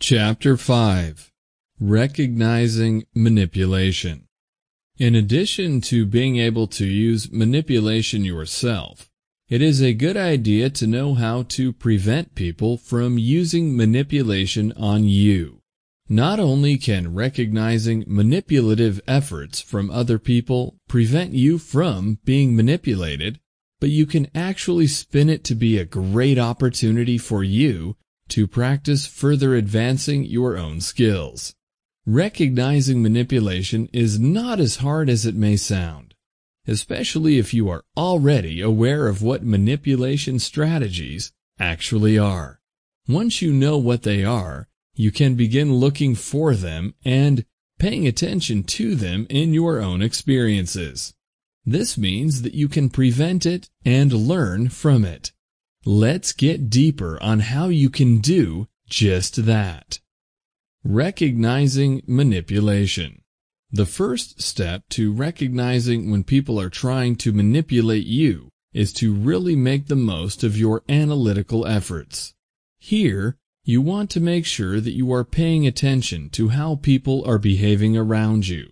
Chapter 5 Recognizing Manipulation In addition to being able to use manipulation yourself, it is a good idea to know how to prevent people from using manipulation on you. Not only can recognizing manipulative efforts from other people prevent you from being manipulated, but you can actually spin it to be a great opportunity for you to practice further advancing your own skills. Recognizing manipulation is not as hard as it may sound, especially if you are already aware of what manipulation strategies actually are. Once you know what they are, you can begin looking for them and paying attention to them in your own experiences. This means that you can prevent it and learn from it. Let's get deeper on how you can do just that. Recognizing manipulation. The first step to recognizing when people are trying to manipulate you is to really make the most of your analytical efforts. Here, you want to make sure that you are paying attention to how people are behaving around you.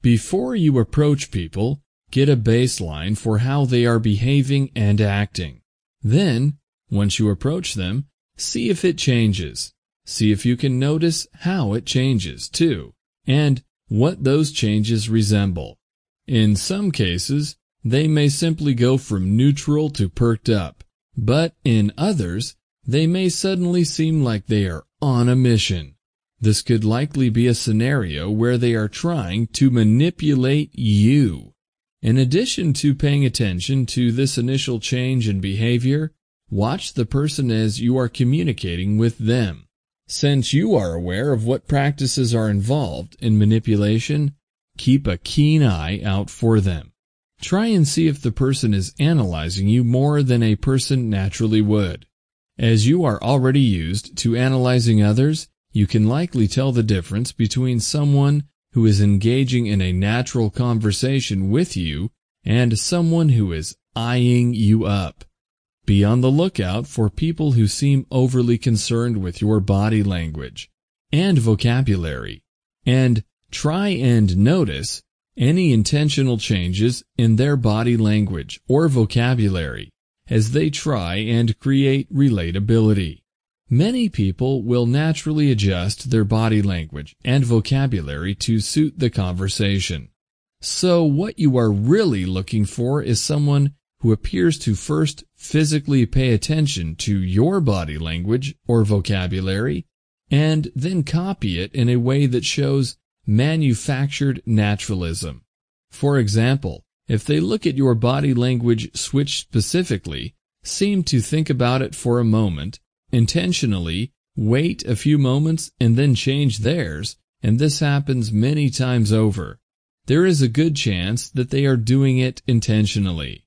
Before you approach people, get a baseline for how they are behaving and acting. Then, once you approach them, see if it changes. See if you can notice how it changes, too, and what those changes resemble. In some cases, they may simply go from neutral to perked up, but in others, they may suddenly seem like they are on a mission. This could likely be a scenario where they are trying to manipulate you. In addition to paying attention to this initial change in behavior, watch the person as you are communicating with them. Since you are aware of what practices are involved in manipulation, keep a keen eye out for them. Try and see if the person is analyzing you more than a person naturally would. As you are already used to analyzing others, you can likely tell the difference between someone who is engaging in a natural conversation with you and someone who is eyeing you up. Be on the lookout for people who seem overly concerned with your body language and vocabulary, and try and notice any intentional changes in their body language or vocabulary as they try and create relatability. Many people will naturally adjust their body language and vocabulary to suit the conversation. So what you are really looking for is someone who appears to first physically pay attention to your body language or vocabulary and then copy it in a way that shows manufactured naturalism. For example, if they look at your body language switch specifically, seem to think about it for a moment, intentionally wait a few moments and then change theirs, and this happens many times over. There is a good chance that they are doing it intentionally.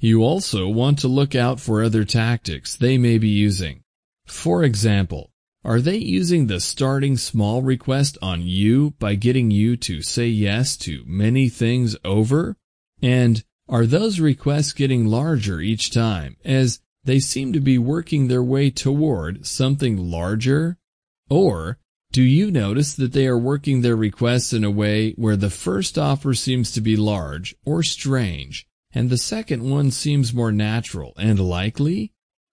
You also want to look out for other tactics they may be using. For example, are they using the starting small request on you by getting you to say yes to many things over? And are those requests getting larger each time as they seem to be working their way toward something larger? Or do you notice that they are working their requests in a way where the first offer seems to be large or strange, and the second one seems more natural and likely?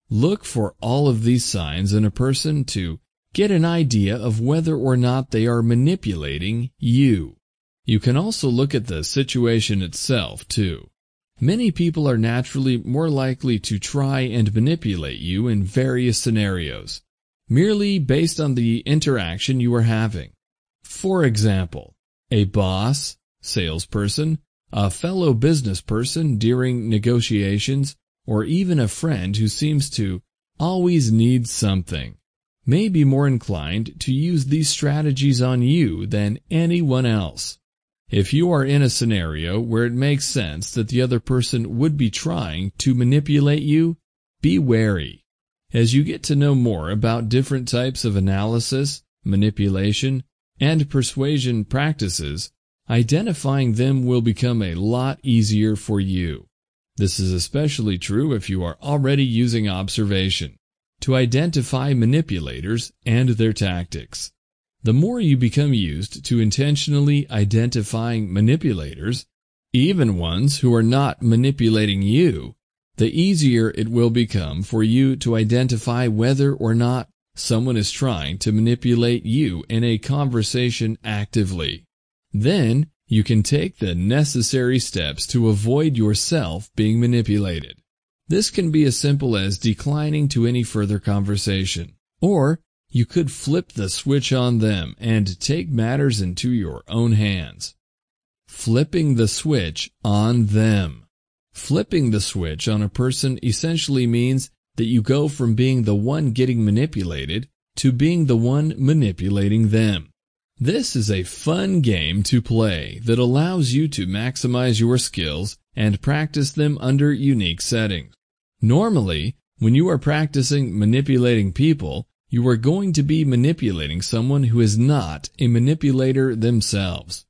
Look for all of these signs in a person to get an idea of whether or not they are manipulating you. You can also look at the situation itself, too. Many people are naturally more likely to try and manipulate you in various scenarios, merely based on the interaction you are having. For example, a boss, salesperson, a fellow business person during negotiations, or even a friend who seems to always need something, may be more inclined to use these strategies on you than anyone else. If you are in a scenario where it makes sense that the other person would be trying to manipulate you, be wary. As you get to know more about different types of analysis, manipulation, and persuasion practices, identifying them will become a lot easier for you. This is especially true if you are already using observation. to identify manipulators and their tactics. The more you become used to intentionally identifying manipulators, even ones who are not manipulating you, the easier it will become for you to identify whether or not someone is trying to manipulate you in a conversation actively. Then you can take the necessary steps to avoid yourself being manipulated. This can be as simple as declining to any further conversation. Or you could flip the switch on them and take matters into your own hands. Flipping the switch on them. Flipping the switch on a person essentially means that you go from being the one getting manipulated to being the one manipulating them. This is a fun game to play that allows you to maximize your skills and practice them under unique settings. Normally, when you are practicing manipulating people, you are going to be manipulating someone who is not a manipulator themselves.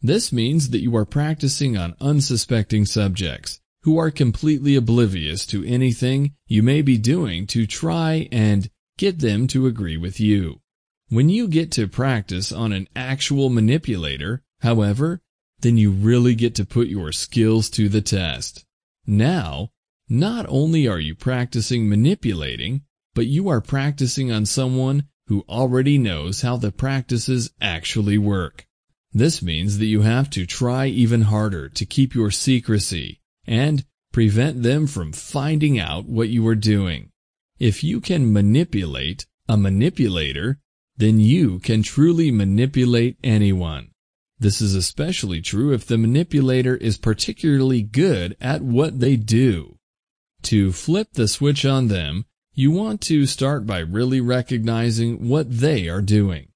This means that you are practicing on unsuspecting subjects who are completely oblivious to anything you may be doing to try and get them to agree with you. When you get to practice on an actual manipulator, however, then you really get to put your skills to the test. Now, not only are you practicing manipulating, but you are practicing on someone who already knows how the practices actually work. This means that you have to try even harder to keep your secrecy and prevent them from finding out what you are doing. If you can manipulate a manipulator, then you can truly manipulate anyone. This is especially true if the manipulator is particularly good at what they do. To flip the switch on them, you want to start by really recognizing what they are doing.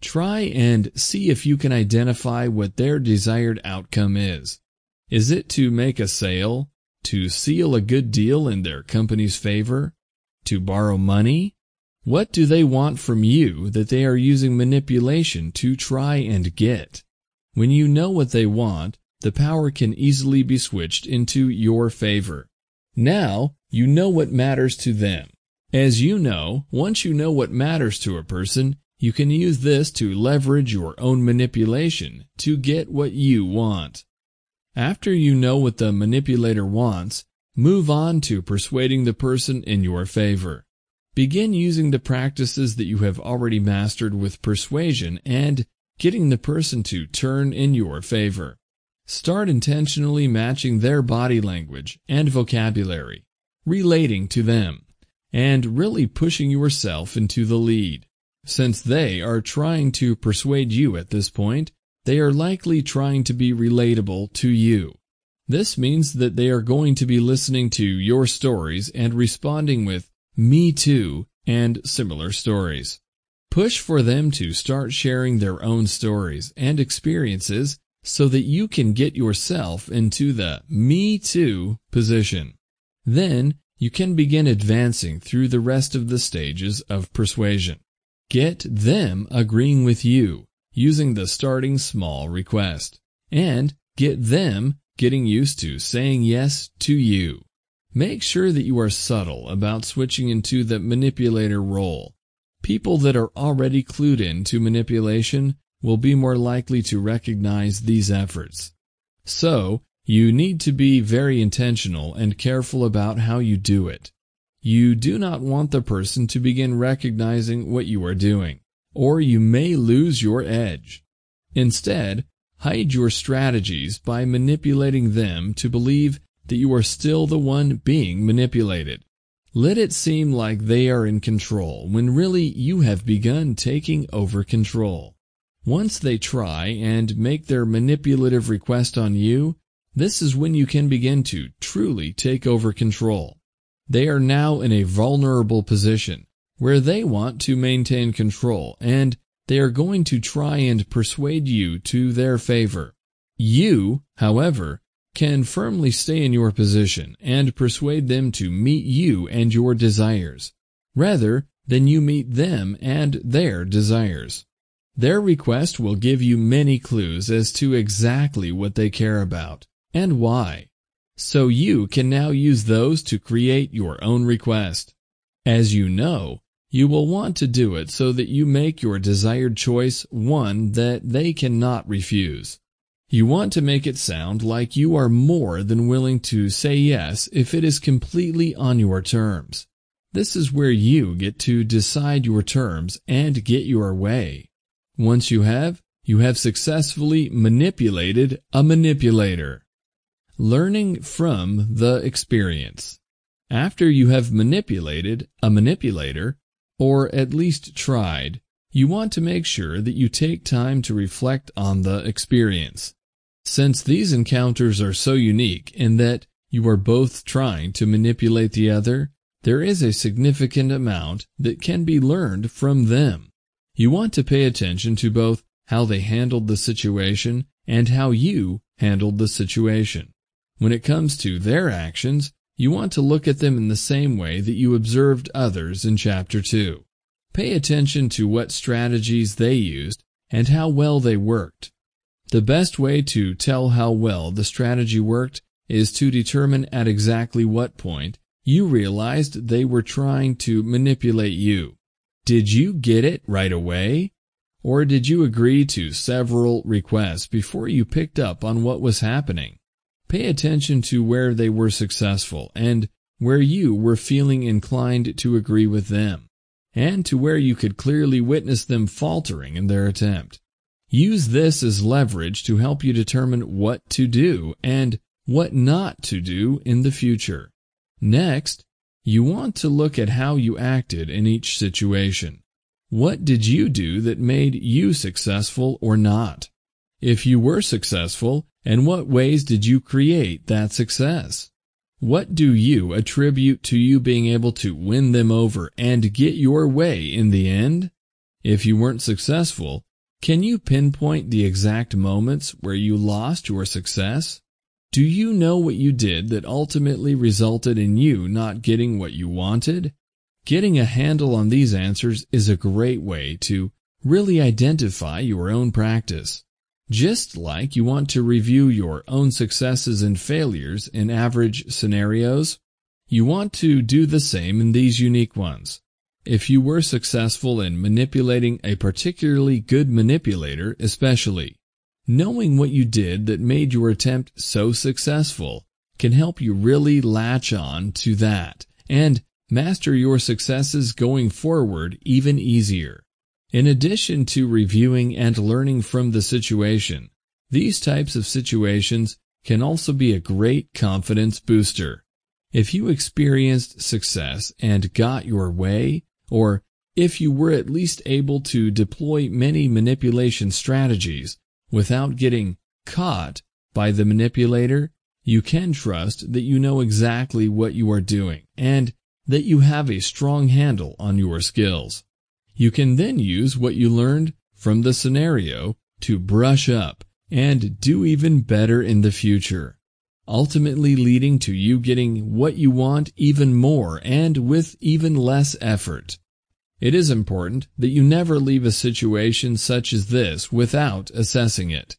Try and see if you can identify what their desired outcome is. Is it to make a sale? To seal a good deal in their company's favor? To borrow money? What do they want from you that they are using manipulation to try and get? When you know what they want, the power can easily be switched into your favor. Now, you know what matters to them. As you know, once you know what matters to a person, you can use this to leverage your own manipulation to get what you want. After you know what the manipulator wants, move on to persuading the person in your favor. Begin using the practices that you have already mastered with persuasion and getting the person to turn in your favor. Start intentionally matching their body language and vocabulary, relating to them, and really pushing yourself into the lead. Since they are trying to persuade you at this point, they are likely trying to be relatable to you. This means that they are going to be listening to your stories and responding with, me Too, and similar stories. Push for them to start sharing their own stories and experiences so that you can get yourself into the Me Too position. Then you can begin advancing through the rest of the stages of persuasion. Get them agreeing with you using the starting small request and get them getting used to saying yes to you. Make sure that you are subtle about switching into the manipulator role. People that are already clued in to manipulation will be more likely to recognize these efforts. So, you need to be very intentional and careful about how you do it. You do not want the person to begin recognizing what you are doing, or you may lose your edge. Instead, hide your strategies by manipulating them to believe that you are still the one being manipulated. Let it seem like they are in control when really you have begun taking over control. Once they try and make their manipulative request on you, this is when you can begin to truly take over control. They are now in a vulnerable position where they want to maintain control and they are going to try and persuade you to their favor. You, however, can firmly stay in your position and persuade them to meet you and your desires, rather than you meet them and their desires. Their request will give you many clues as to exactly what they care about and why, so you can now use those to create your own request. As you know, you will want to do it so that you make your desired choice one that they cannot refuse. You want to make it sound like you are more than willing to say yes if it is completely on your terms. This is where you get to decide your terms and get your way. Once you have, you have successfully manipulated a manipulator. Learning from the experience. After you have manipulated a manipulator, or at least tried, you want to make sure that you take time to reflect on the experience. Since these encounters are so unique in that you are both trying to manipulate the other, there is a significant amount that can be learned from them. You want to pay attention to both how they handled the situation and how you handled the situation. When it comes to their actions, you want to look at them in the same way that you observed others in Chapter 2. Pay attention to what strategies they used and how well they worked. The best way to tell how well the strategy worked is to determine at exactly what point you realized they were trying to manipulate you. Did you get it right away? Or did you agree to several requests before you picked up on what was happening? Pay attention to where they were successful and where you were feeling inclined to agree with them, and to where you could clearly witness them faltering in their attempt. Use this as leverage to help you determine what to do and what not to do in the future. Next, you want to look at how you acted in each situation. What did you do that made you successful or not? If you were successful, in what ways did you create that success? What do you attribute to you being able to win them over and get your way in the end? If you weren't successful, can you pinpoint the exact moments where you lost your success? Do you know what you did that ultimately resulted in you not getting what you wanted? Getting a handle on these answers is a great way to really identify your own practice. Just like you want to review your own successes and failures in average scenarios, you want to do the same in these unique ones. If you were successful in manipulating a particularly good manipulator especially, knowing what you did that made your attempt so successful can help you really latch on to that and master your successes going forward even easier. In addition to reviewing and learning from the situation, these types of situations can also be a great confidence booster. If you experienced success and got your way, or if you were at least able to deploy many manipulation strategies without getting caught by the manipulator, you can trust that you know exactly what you are doing and that you have a strong handle on your skills. You can then use what you learned from the scenario to brush up and do even better in the future, ultimately leading to you getting what you want even more and with even less effort. It is important that you never leave a situation such as this without assessing it.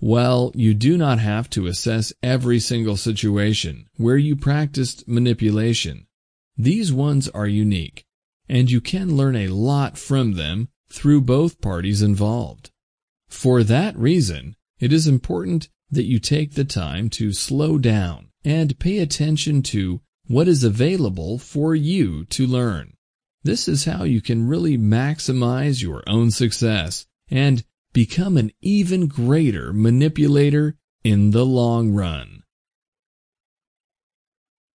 Well, you do not have to assess every single situation where you practiced manipulation, these ones are unique, and you can learn a lot from them through both parties involved. For that reason, it is important that you take the time to slow down and pay attention to what is available for you to learn. This is how you can really maximize your own success and become an even greater manipulator in the long run.